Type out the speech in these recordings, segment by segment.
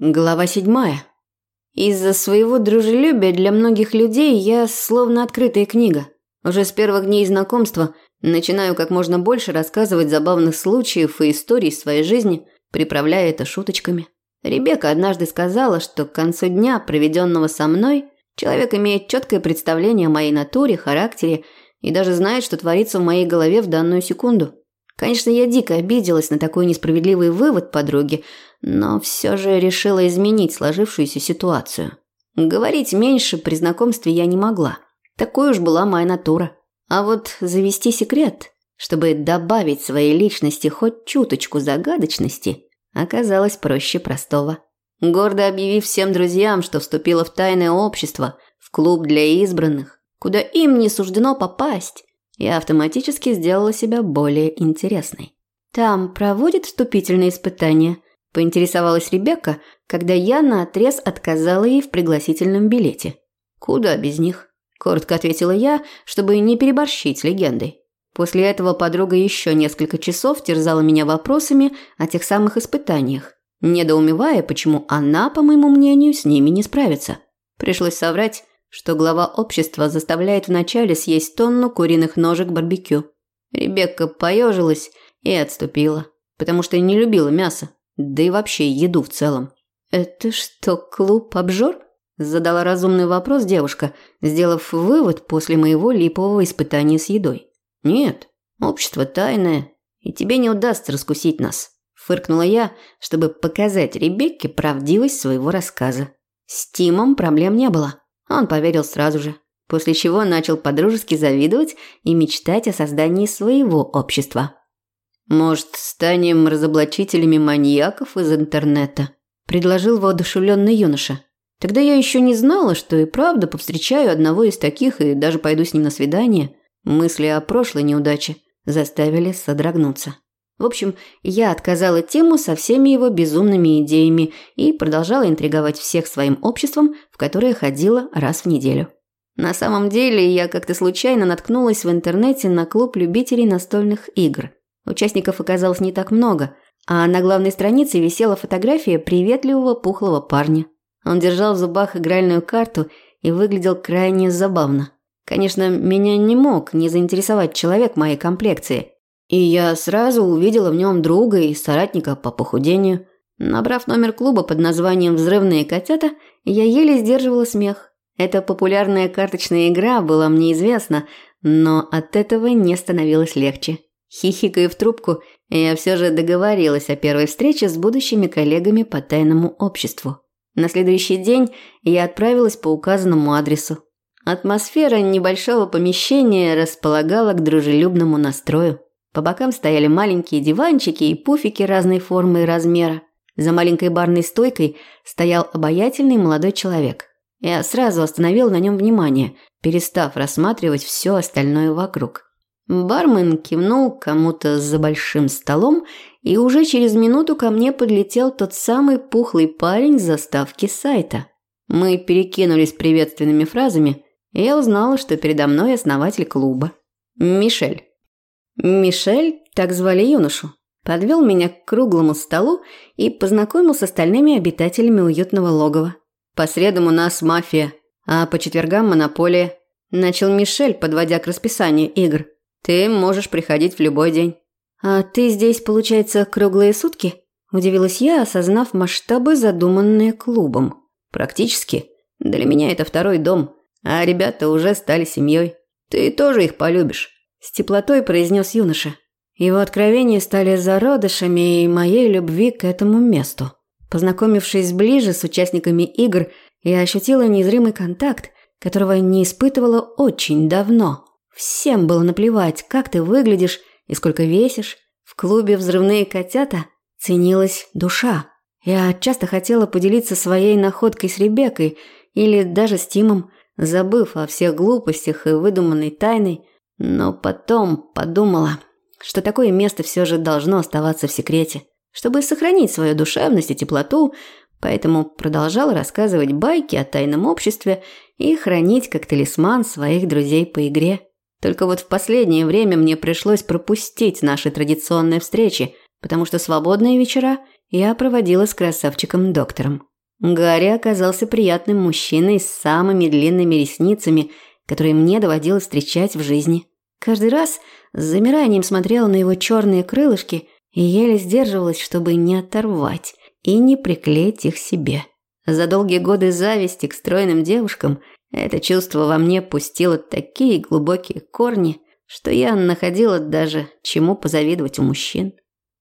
Глава седьмая. Из-за своего дружелюбия для многих людей я словно открытая книга. Уже с первых дней знакомства начинаю как можно больше рассказывать забавных случаев и историй своей жизни, приправляя это шуточками. Ребекка однажды сказала, что к концу дня, проведенного со мной, человек имеет четкое представление о моей натуре, характере и даже знает, что творится в моей голове в данную секунду. Конечно, я дико обиделась на такой несправедливый вывод подруги, но все же решила изменить сложившуюся ситуацию. Говорить меньше при знакомстве я не могла. Такой уж была моя натура. А вот завести секрет, чтобы добавить своей личности хоть чуточку загадочности, оказалось проще простого. Гордо объявив всем друзьям, что вступила в тайное общество, в клуб для избранных, куда им не суждено попасть, я автоматически сделала себя более интересной. Там проводят вступительные испытания – Поинтересовалась Ребекка, когда я наотрез отказала ей в пригласительном билете. «Куда без них?» – коротко ответила я, чтобы не переборщить легендой. После этого подруга еще несколько часов терзала меня вопросами о тех самых испытаниях, недоумевая, почему она, по моему мнению, с ними не справится. Пришлось соврать, что глава общества заставляет вначале съесть тонну куриных ножек барбекю. Ребекка поежилась и отступила, потому что не любила мясо да и вообще еду в целом. «Это что, клуб обжор?» – задала разумный вопрос девушка, сделав вывод после моего липового испытания с едой. «Нет, общество тайное, и тебе не удастся раскусить нас», – фыркнула я, чтобы показать Ребекке правдивость своего рассказа. С Тимом проблем не было, он поверил сразу же, после чего начал подружески завидовать и мечтать о создании своего общества. «Может, станем разоблачителями маньяков из интернета?» – предложил воодушевленный юноша. Тогда я еще не знала, что и правда повстречаю одного из таких и даже пойду с ним на свидание. Мысли о прошлой неудаче заставили содрогнуться. В общем, я отказала тему со всеми его безумными идеями и продолжала интриговать всех своим обществом, в которое ходила раз в неделю. На самом деле, я как-то случайно наткнулась в интернете на клуб любителей настольных игр – Участников оказалось не так много, а на главной странице висела фотография приветливого пухлого парня. Он держал в зубах игральную карту и выглядел крайне забавно. Конечно, меня не мог не заинтересовать человек моей комплекции, и я сразу увидела в нем друга и соратника по похудению. Набрав номер клуба под названием «Взрывные котята», я еле сдерживала смех. Эта популярная карточная игра была мне известна, но от этого не становилось легче. Хихикая в трубку, я все же договорилась о первой встрече с будущими коллегами по тайному обществу. На следующий день я отправилась по указанному адресу. Атмосфера небольшого помещения располагала к дружелюбному настрою. По бокам стояли маленькие диванчики и пуфики разной формы и размера. За маленькой барной стойкой стоял обаятельный молодой человек. Я сразу остановил на нем внимание, перестав рассматривать все остальное вокруг. Бармен кивнул кому-то за большим столом, и уже через минуту ко мне подлетел тот самый пухлый парень с заставки сайта. Мы перекинулись приветственными фразами, и я узнала, что передо мной основатель клуба. Мишель. Мишель, так звали юношу, подвел меня к круглому столу и познакомил с остальными обитателями уютного логова. По средам у нас мафия, а по четвергам монополия. Начал Мишель, подводя к расписанию игр – ты можешь приходить в любой день. А ты здесь, получается, круглые сутки? Удивилась я, осознав масштабы, задуманные клубом. Практически. Для меня это второй дом, а ребята уже стали семьей. Ты тоже их полюбишь. С теплотой произнес юноша. Его откровения стали зародышами моей любви к этому месту. Познакомившись ближе с участниками игр, я ощутила незримый контакт, которого не испытывала очень давно. Всем было наплевать, как ты выглядишь и сколько весишь. В клубе «Взрывные котята» ценилась душа. Я часто хотела поделиться своей находкой с Ребеккой или даже с Тимом, забыв о всех глупостях и выдуманной тайной, но потом подумала, что такое место все же должно оставаться в секрете, чтобы сохранить свою душевность и теплоту, поэтому продолжала рассказывать байки о тайном обществе и хранить как талисман своих друзей по игре. Только вот в последнее время мне пришлось пропустить наши традиционные встречи, потому что свободные вечера я проводила с красавчиком-доктором. Гарри оказался приятным мужчиной с самыми длинными ресницами, которые мне доводилось встречать в жизни. Каждый раз с замиранием смотрела на его черные крылышки и еле сдерживалась, чтобы не оторвать и не приклеить их себе. За долгие годы зависти к стройным девушкам это чувство во мне пустило такие глубокие корни, что я находила даже чему позавидовать у мужчин.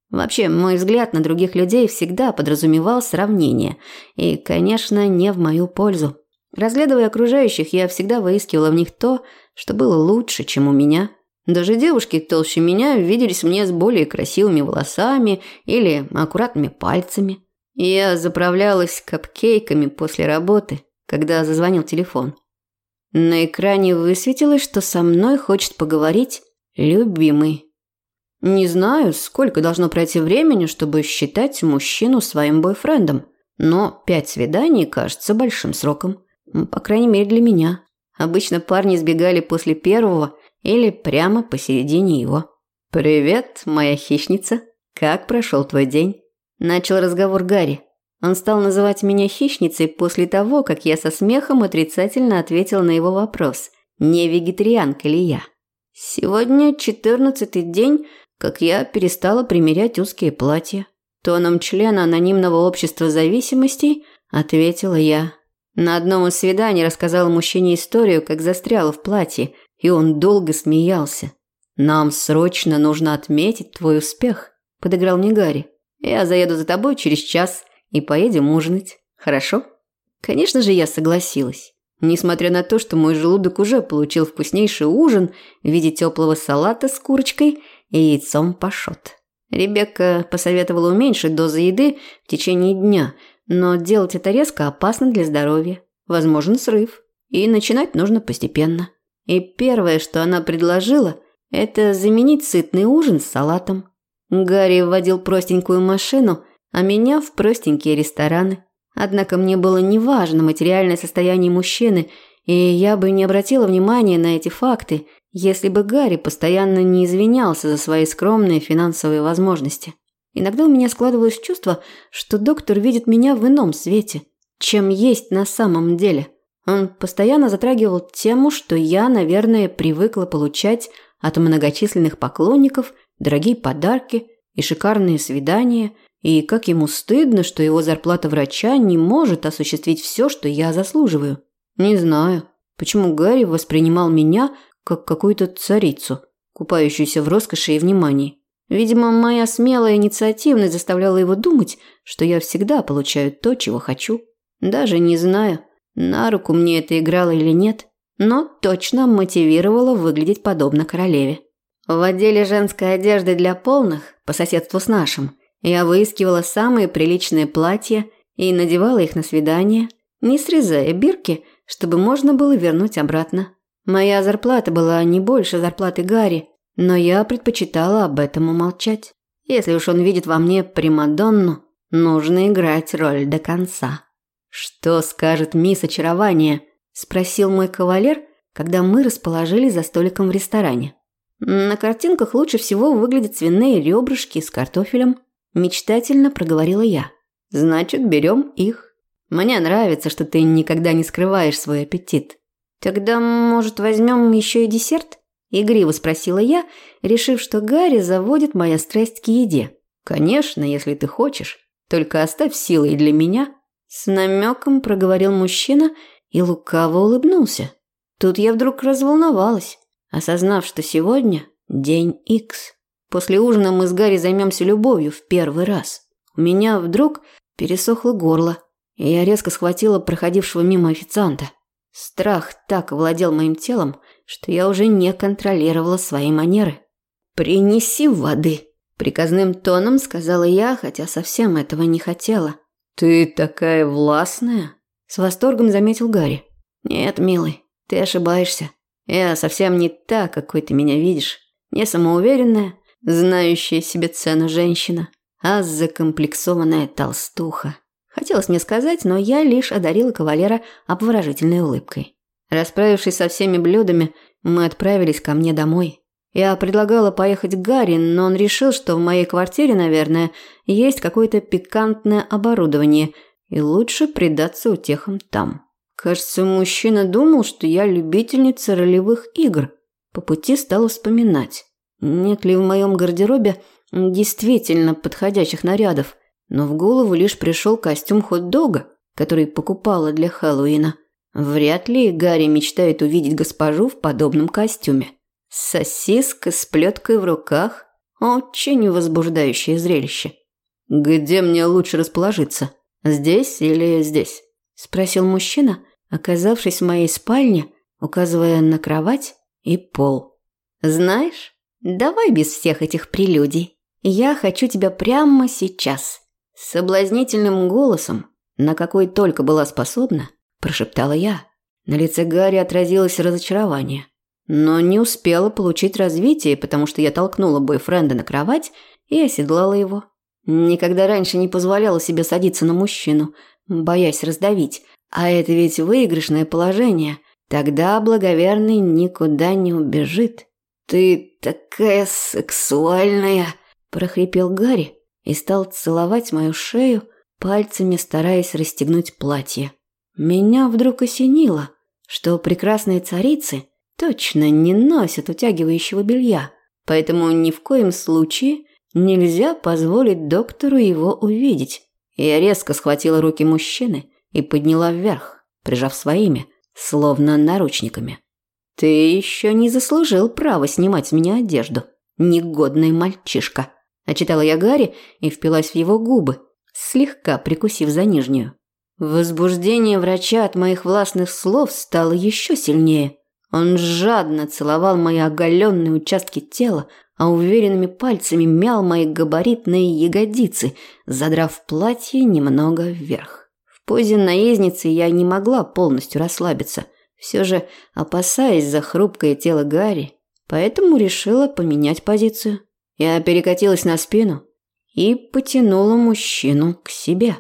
Вообще, мой взгляд на других людей всегда подразумевал сравнение, и, конечно, не в мою пользу. Разглядывая окружающих, я всегда выискивала в них то, что было лучше, чем у меня. Даже девушки толще меня виделись мне с более красивыми волосами или аккуратными пальцами. Я заправлялась капкейками после работы, когда зазвонил телефон. На экране высветилось, что со мной хочет поговорить любимый. Не знаю, сколько должно пройти времени, чтобы считать мужчину своим бойфрендом, но пять свиданий кажется большим сроком. По крайней мере для меня. Обычно парни сбегали после первого или прямо посередине его. «Привет, моя хищница. Как прошел твой день?» Начал разговор Гарри. Он стал называть меня хищницей после того, как я со смехом отрицательно ответил на его вопрос, не вегетарианка ли я. Сегодня четырнадцатый день, как я перестала примерять узкие платья. Тоном члена анонимного общества зависимостей ответила я. На одном из свиданий рассказала мужчине историю, как застряла в платье, и он долго смеялся. «Нам срочно нужно отметить твой успех», – подыграл мне Гарри. «Я заеду за тобой через час и поедем ужинать. Хорошо?» Конечно же, я согласилась. Несмотря на то, что мой желудок уже получил вкуснейший ужин в виде теплого салата с курочкой и яйцом пашот. Ребекка посоветовала уменьшить дозы еды в течение дня, но делать это резко опасно для здоровья. Возможен срыв. И начинать нужно постепенно. И первое, что она предложила, это заменить сытный ужин с салатом. Гарри вводил простенькую машину, а меня в простенькие рестораны. Однако мне было неважно материальное состояние мужчины, и я бы не обратила внимания на эти факты, если бы Гарри постоянно не извинялся за свои скромные финансовые возможности. Иногда у меня складывалось чувство, что доктор видит меня в ином свете, чем есть на самом деле. Он постоянно затрагивал тему, что я, наверное, привыкла получать от многочисленных поклонников дорогие подарки и шикарные свидания, и как ему стыдно, что его зарплата врача не может осуществить все, что я заслуживаю. Не знаю, почему Гарри воспринимал меня как какую-то царицу, купающуюся в роскоши и внимании. Видимо, моя смелая инициативность заставляла его думать, что я всегда получаю то, чего хочу. Даже не знаю, на руку мне это играло или нет, но точно мотивировало выглядеть подобно королеве. В отделе женской одежды для полных, по соседству с нашим, я выискивала самые приличные платья и надевала их на свидание, не срезая бирки, чтобы можно было вернуть обратно. Моя зарплата была не больше зарплаты Гарри, но я предпочитала об этом умолчать. Если уж он видит во мне Примадонну, нужно играть роль до конца. «Что скажет мисс Очарование?» – спросил мой кавалер, когда мы расположились за столиком в ресторане. «На картинках лучше всего выглядят свиные ребрышки с картофелем», – мечтательно проговорила я. «Значит, берем их. Мне нравится, что ты никогда не скрываешь свой аппетит. «Тогда, может, возьмем еще и десерт?» – игриво спросила я, решив, что Гарри заводит моя страсть к еде. «Конечно, если ты хочешь. Только оставь силы и для меня». С намеком проговорил мужчина и лукаво улыбнулся. Тут я вдруг разволновалась, осознав, что сегодня день Икс. После ужина мы с Гарри займемся любовью в первый раз. У меня вдруг пересохло горло, и я резко схватила проходившего мимо официанта. Страх так овладел моим телом, что я уже не контролировала свои манеры. «Принеси воды», – приказным тоном сказала я, хотя совсем этого не хотела. «Ты такая властная», – с восторгом заметил Гарри. «Нет, милый, ты ошибаешься. Я совсем не та, какой ты меня видишь. Не самоуверенная, знающая себе цену женщина, а закомплексованная толстуха. Хотелось мне сказать, но я лишь одарила кавалера обворожительной улыбкой. Расправившись со всеми блюдами, мы отправились ко мне домой. Я предлагала поехать к Гарри, но он решил, что в моей квартире, наверное, есть какое-то пикантное оборудование, и лучше предаться утехам там. Кажется, мужчина думал, что я любительница ролевых игр. По пути стал вспоминать, нет ли в моем гардеробе действительно подходящих нарядов, но в голову лишь пришел костюм хот-дога, который покупала для Хэллоуина. Вряд ли Гарри мечтает увидеть госпожу в подобном костюме. Сосиска с плеткой в руках – очень возбуждающее зрелище. «Где мне лучше расположиться? Здесь или здесь?» – спросил мужчина, оказавшись в моей спальне, указывая на кровать и пол. «Знаешь, давай без всех этих прелюдий. Я хочу тебя прямо сейчас». Соблазнительным голосом, на какой только была способна, прошептала я. На лице Гарри отразилось разочарование, но не успела получить развитие, потому что я толкнула бойфренда на кровать и оседлала его. Никогда раньше не позволяла себе садиться на мужчину, боясь раздавить, а это ведь выигрышное положение. Тогда благоверный никуда не убежит. «Ты такая сексуальная!» – прохрипел Гарри и стал целовать мою шею, пальцами стараясь расстегнуть платье. Меня вдруг осенило, что прекрасные царицы точно не носят утягивающего белья, поэтому ни в коем случае нельзя позволить доктору его увидеть. Я резко схватила руки мужчины и подняла вверх, прижав своими, словно наручниками. «Ты еще не заслужил права снимать с меня одежду, негодный мальчишка», – очитала я Гарри и впилась в его губы, слегка прикусив за нижнюю. Возбуждение врача от моих властных слов стало еще сильнее. Он жадно целовал мои оголенные участки тела, а уверенными пальцами мял мои габаритные ягодицы, задрав платье немного вверх позе наездницы я не могла полностью расслабиться, все же опасаясь за хрупкое тело Гарри, поэтому решила поменять позицию. Я перекатилась на спину и потянула мужчину к себе,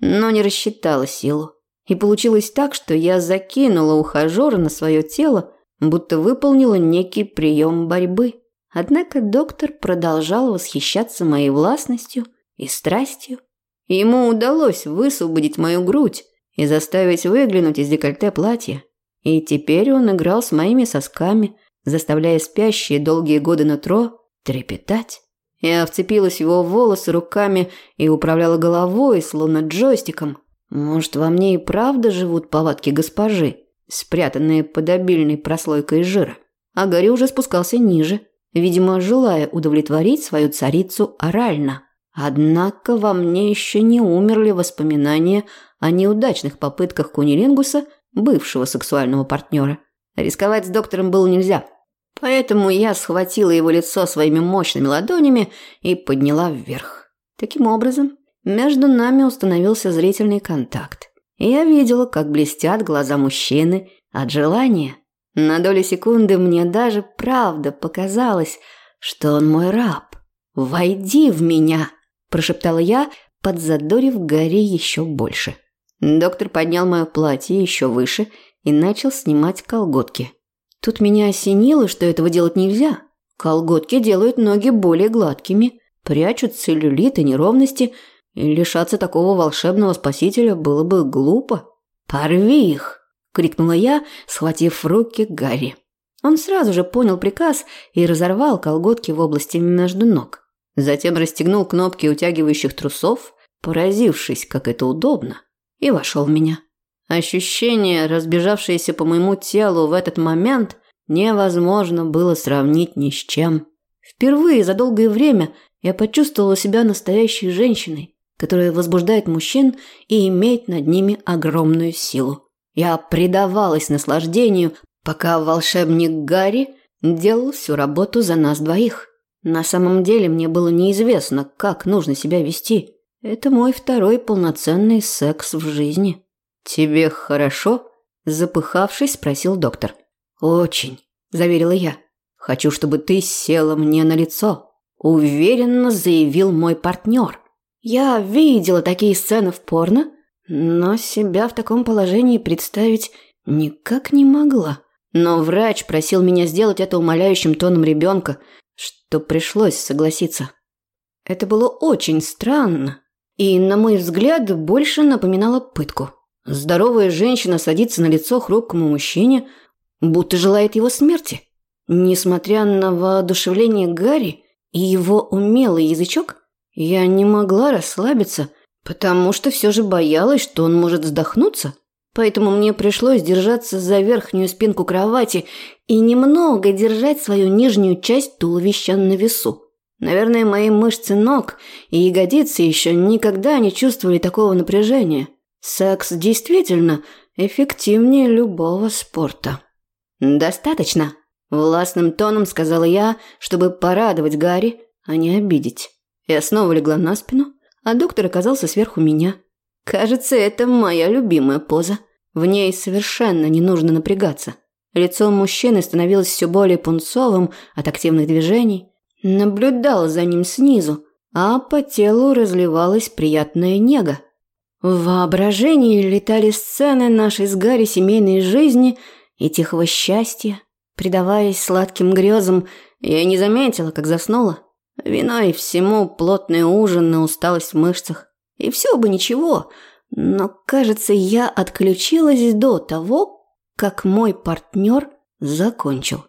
но не рассчитала силу. И получилось так, что я закинула ухажера на свое тело, будто выполнила некий прием борьбы. Однако доктор продолжал восхищаться моей властностью и страстью. Ему удалось высвободить мою грудь и заставить выглянуть из декольте платья. И теперь он играл с моими сосками, заставляя спящие долгие годы нутро трепетать. Я вцепилась в его волосы руками и управляла головой, словно джойстиком. Может, во мне и правда живут повадки госпожи, спрятанные под обильной прослойкой жира. А Гарри уже спускался ниже, видимо, желая удовлетворить свою царицу орально. Однако во мне еще не умерли воспоминания о неудачных попытках Кунилингуса, бывшего сексуального партнера. Рисковать с доктором было нельзя. Поэтому я схватила его лицо своими мощными ладонями и подняла вверх. Таким образом, между нами установился зрительный контакт. Я видела, как блестят глаза мужчины от желания. На долю секунды мне даже правда показалось, что он мой раб. «Войди в меня!» прошептала я, подзадорив Гарри еще больше. Доктор поднял мое платье еще выше и начал снимать колготки. Тут меня осенило, что этого делать нельзя. Колготки делают ноги более гладкими, прячут целлюлит и неровности, и лишаться такого волшебного спасителя было бы глупо. «Порви их!» – крикнула я, схватив в руки Гарри. Он сразу же понял приказ и разорвал колготки в области между ног. Затем расстегнул кнопки утягивающих трусов, поразившись, как это удобно, и вошел в меня. Ощущение, разбежавшееся по моему телу в этот момент, невозможно было сравнить ни с чем. Впервые за долгое время я почувствовала себя настоящей женщиной, которая возбуждает мужчин и имеет над ними огромную силу. Я предавалась наслаждению, пока волшебник Гарри делал всю работу за нас двоих. На самом деле мне было неизвестно, как нужно себя вести. Это мой второй полноценный секс в жизни. Тебе хорошо? запыхавшись, спросил доктор. Очень, заверила я. Хочу, чтобы ты села мне на лицо, уверенно заявил мой партнер. Я видела такие сцены в порно, но себя в таком положении представить никак не могла. но врач просил меня сделать это умоляющим тоном ребенка, что пришлось согласиться. Это было очень странно и, на мой взгляд, больше напоминало пытку. Здоровая женщина садится на лицо хрупкому мужчине, будто желает его смерти. Несмотря на воодушевление Гарри и его умелый язычок, я не могла расслабиться, потому что все же боялась, что он может вздохнуться. Поэтому мне пришлось держаться за верхнюю спинку кровати и немного держать свою нижнюю часть туловища на весу. Наверное, мои мышцы ног и ягодицы еще никогда не чувствовали такого напряжения. Секс действительно эффективнее любого спорта. «Достаточно», – властным тоном сказала я, чтобы порадовать Гарри, а не обидеть. Я снова легла на спину, а доктор оказался сверху меня. Кажется, это моя любимая поза. В ней совершенно не нужно напрягаться. Лицо мужчины становилось все более пунцовым от активных движений. Наблюдал за ним снизу, а по телу разливалась приятная нега. В воображении летали сцены нашей с Гарри семейной жизни и тихого счастья. Предаваясь сладким грезам, я не заметила, как заснула. Виной всему плотный ужин на усталость в мышцах. И все бы ничего, но, кажется, я отключилась до того, как мой партнер закончил.